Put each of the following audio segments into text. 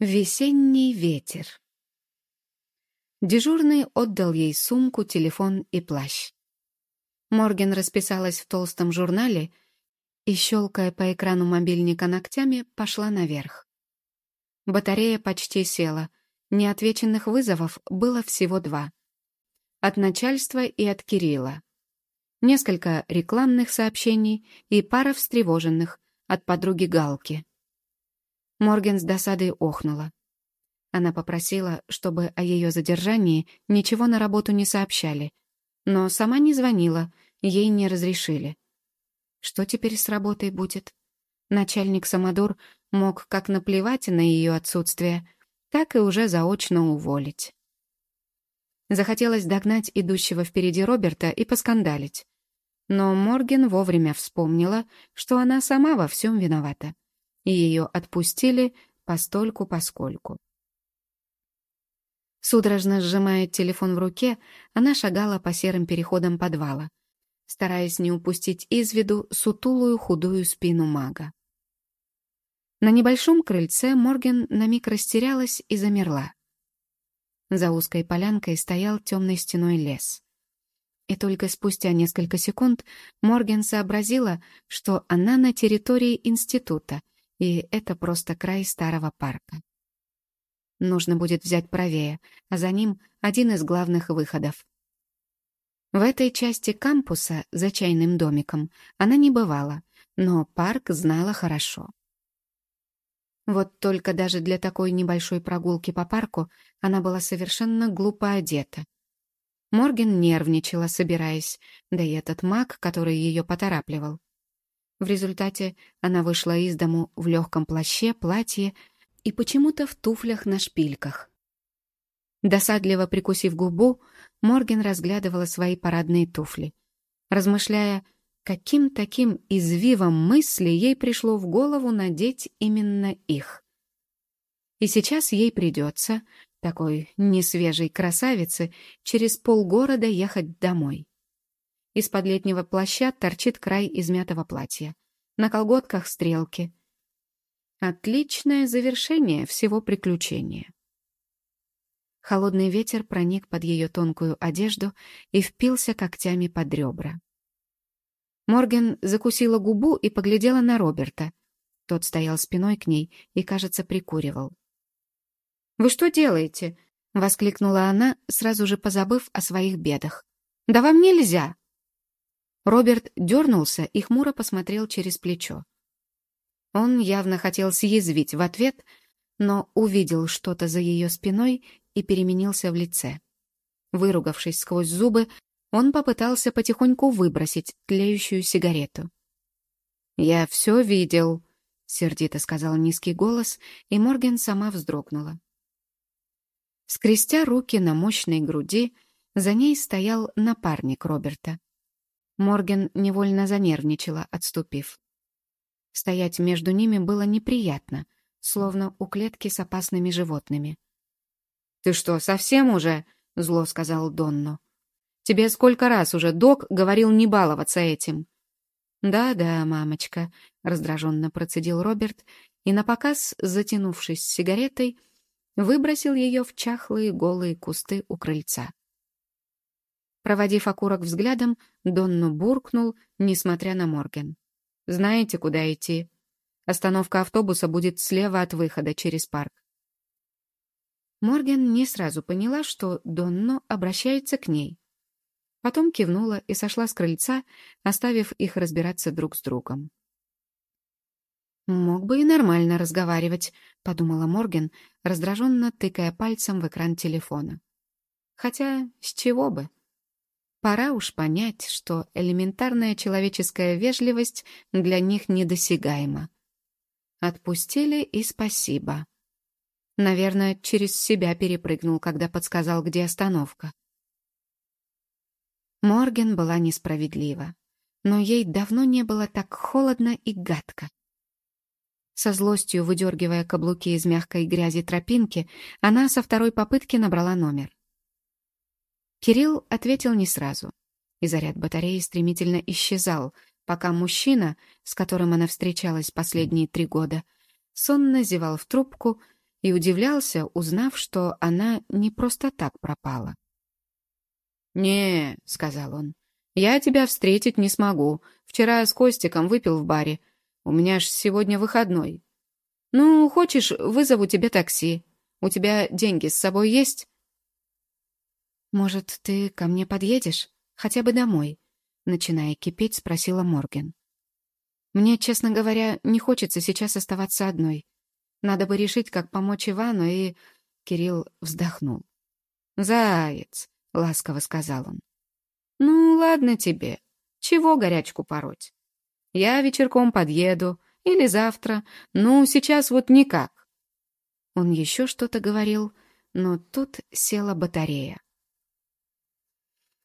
Весенний ветер. Дежурный отдал ей сумку, телефон и плащ. Морген расписалась в толстом журнале и, щелкая по экрану мобильника ногтями, пошла наверх. Батарея почти села. Неотвеченных вызовов было всего два. От начальства и от Кирилла. Несколько рекламных сообщений и пара встревоженных от подруги Галки. Морген с досадой охнула. Она попросила, чтобы о ее задержании ничего на работу не сообщали, но сама не звонила, ей не разрешили. Что теперь с работой будет? Начальник Самодур мог как наплевать на ее отсутствие, так и уже заочно уволить. Захотелось догнать идущего впереди Роберта и поскандалить. Но Морген вовремя вспомнила, что она сама во всем виновата и ее отпустили постольку-поскольку. Судорожно сжимая телефон в руке, она шагала по серым переходам подвала, стараясь не упустить из виду сутулую худую спину мага. На небольшом крыльце Морген на миг растерялась и замерла. За узкой полянкой стоял темной стеной лес. И только спустя несколько секунд Морген сообразила, что она на территории института — и это просто край старого парка. Нужно будет взять правее, а за ним один из главных выходов. В этой части кампуса, за чайным домиком, она не бывала, но парк знала хорошо. Вот только даже для такой небольшой прогулки по парку она была совершенно глупо одета. Морген нервничала, собираясь, да и этот маг, который ее поторапливал. В результате она вышла из дому в легком плаще, платье и почему-то в туфлях на шпильках. Досадливо прикусив губу, Морген разглядывала свои парадные туфли, размышляя, каким таким извивом мысли ей пришло в голову надеть именно их. И сейчас ей придется, такой несвежей красавице, через полгорода ехать домой. Из-под летнего плаща торчит край измятого платья. На колготках стрелки. Отличное завершение всего приключения. Холодный ветер проник под ее тонкую одежду и впился когтями под ребра. Морген закусила губу и поглядела на Роберта. Тот стоял спиной к ней и, кажется, прикуривал. «Вы что делаете?» — воскликнула она, сразу же позабыв о своих бедах. «Да вам нельзя!» Роберт дернулся и хмуро посмотрел через плечо. Он явно хотел съязвить в ответ, но увидел что-то за ее спиной и переменился в лице. Выругавшись сквозь зубы, он попытался потихоньку выбросить тлеющую сигарету. «Я все видел», — сердито сказал низкий голос, и Морген сама вздрогнула. Скрестя руки на мощной груди, за ней стоял напарник Роберта. Морген невольно занервничала, отступив. Стоять между ними было неприятно, словно у клетки с опасными животными. «Ты что, совсем уже?» — зло сказал Донну. «Тебе сколько раз уже док говорил не баловаться этим?» «Да-да, мамочка», — раздраженно процедил Роберт, и напоказ, затянувшись сигаретой, выбросил ее в чахлые голые кусты у крыльца. Проводив окурок взглядом, Донну буркнул, несмотря на Морген. «Знаете, куда идти? Остановка автобуса будет слева от выхода через парк». Морген не сразу поняла, что Донно обращается к ней. Потом кивнула и сошла с крыльца, оставив их разбираться друг с другом. «Мог бы и нормально разговаривать», — подумала Морген, раздраженно тыкая пальцем в экран телефона. «Хотя с чего бы?» Пора уж понять, что элементарная человеческая вежливость для них недосягаема. Отпустили и спасибо. Наверное, через себя перепрыгнул, когда подсказал, где остановка. Морген была несправедлива, но ей давно не было так холодно и гадко. Со злостью выдергивая каблуки из мягкой грязи тропинки, она со второй попытки набрала номер. Кирилл ответил не сразу, и заряд батареи стремительно исчезал, пока мужчина, с которым она встречалась последние три года, сонно зевал в трубку и удивлялся, узнав, что она не просто так пропала. «Не», — сказал он, — «я тебя встретить не смогу. Вчера с Костиком выпил в баре. У меня ж сегодня выходной. Ну, хочешь, вызову тебе такси. У тебя деньги с собой есть?» «Может, ты ко мне подъедешь? Хотя бы домой?» Начиная кипеть, спросила Морген. «Мне, честно говоря, не хочется сейчас оставаться одной. Надо бы решить, как помочь Ивану, и...» Кирилл вздохнул. «Заяц», — ласково сказал он. «Ну, ладно тебе. Чего горячку пороть? Я вечерком подъеду. Или завтра. Ну, сейчас вот никак». Он еще что-то говорил, но тут села батарея.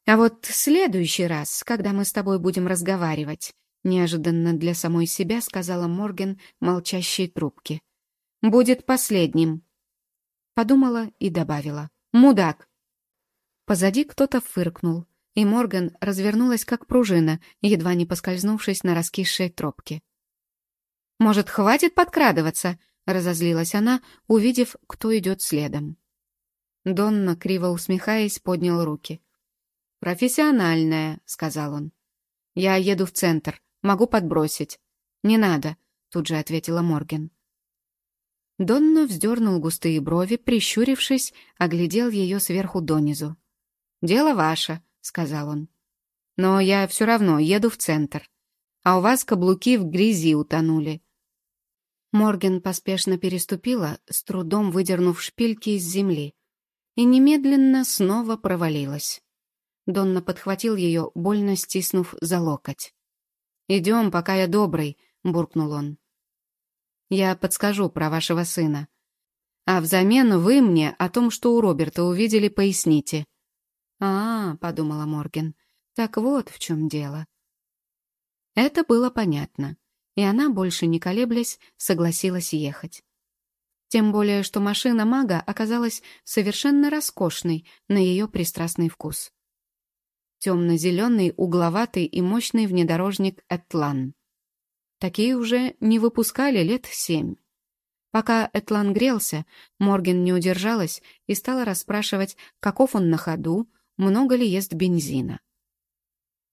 «А вот следующий раз, когда мы с тобой будем разговаривать», неожиданно для самой себя сказала Морген молчащей трубке. «Будет последним». Подумала и добавила. «Мудак». Позади кто-то фыркнул, и Морган развернулась как пружина, едва не поскользнувшись на раскисшей тропке. «Может, хватит подкрадываться?» — разозлилась она, увидев, кто идет следом. Донна, криво усмехаясь, поднял руки. «Профессиональная», — сказал он. «Я еду в центр. Могу подбросить». «Не надо», — тут же ответила Морген. Донна вздернул густые брови, прищурившись, оглядел ее сверху донизу. «Дело ваше», — сказал он. «Но я все равно еду в центр. А у вас каблуки в грязи утонули». Морген поспешно переступила, с трудом выдернув шпильки из земли, и немедленно снова провалилась. Донна подхватил ее, больно стиснув за локоть. «Идем, пока я добрый», — буркнул он. «Я подскажу про вашего сына. А взамен вы мне о том, что у Роберта увидели, поясните». «А, — подумала Морген, — так вот в чем дело». Это было понятно, и она, больше не колеблясь, согласилась ехать. Тем более, что машина мага оказалась совершенно роскошной на ее пристрастный вкус темно-зеленый, угловатый и мощный внедорожник «Этлан». Такие уже не выпускали лет семь. Пока Этлан грелся, Морген не удержалась и стала расспрашивать, каков он на ходу, много ли ест бензина.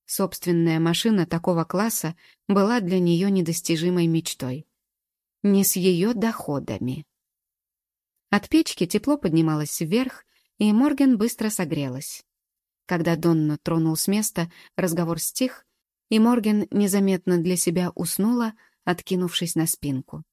Собственная машина такого класса была для нее недостижимой мечтой. Не с ее доходами. От печки тепло поднималось вверх, и Морген быстро согрелась. Когда Донна тронул с места, разговор стих, и Морген незаметно для себя уснула, откинувшись на спинку.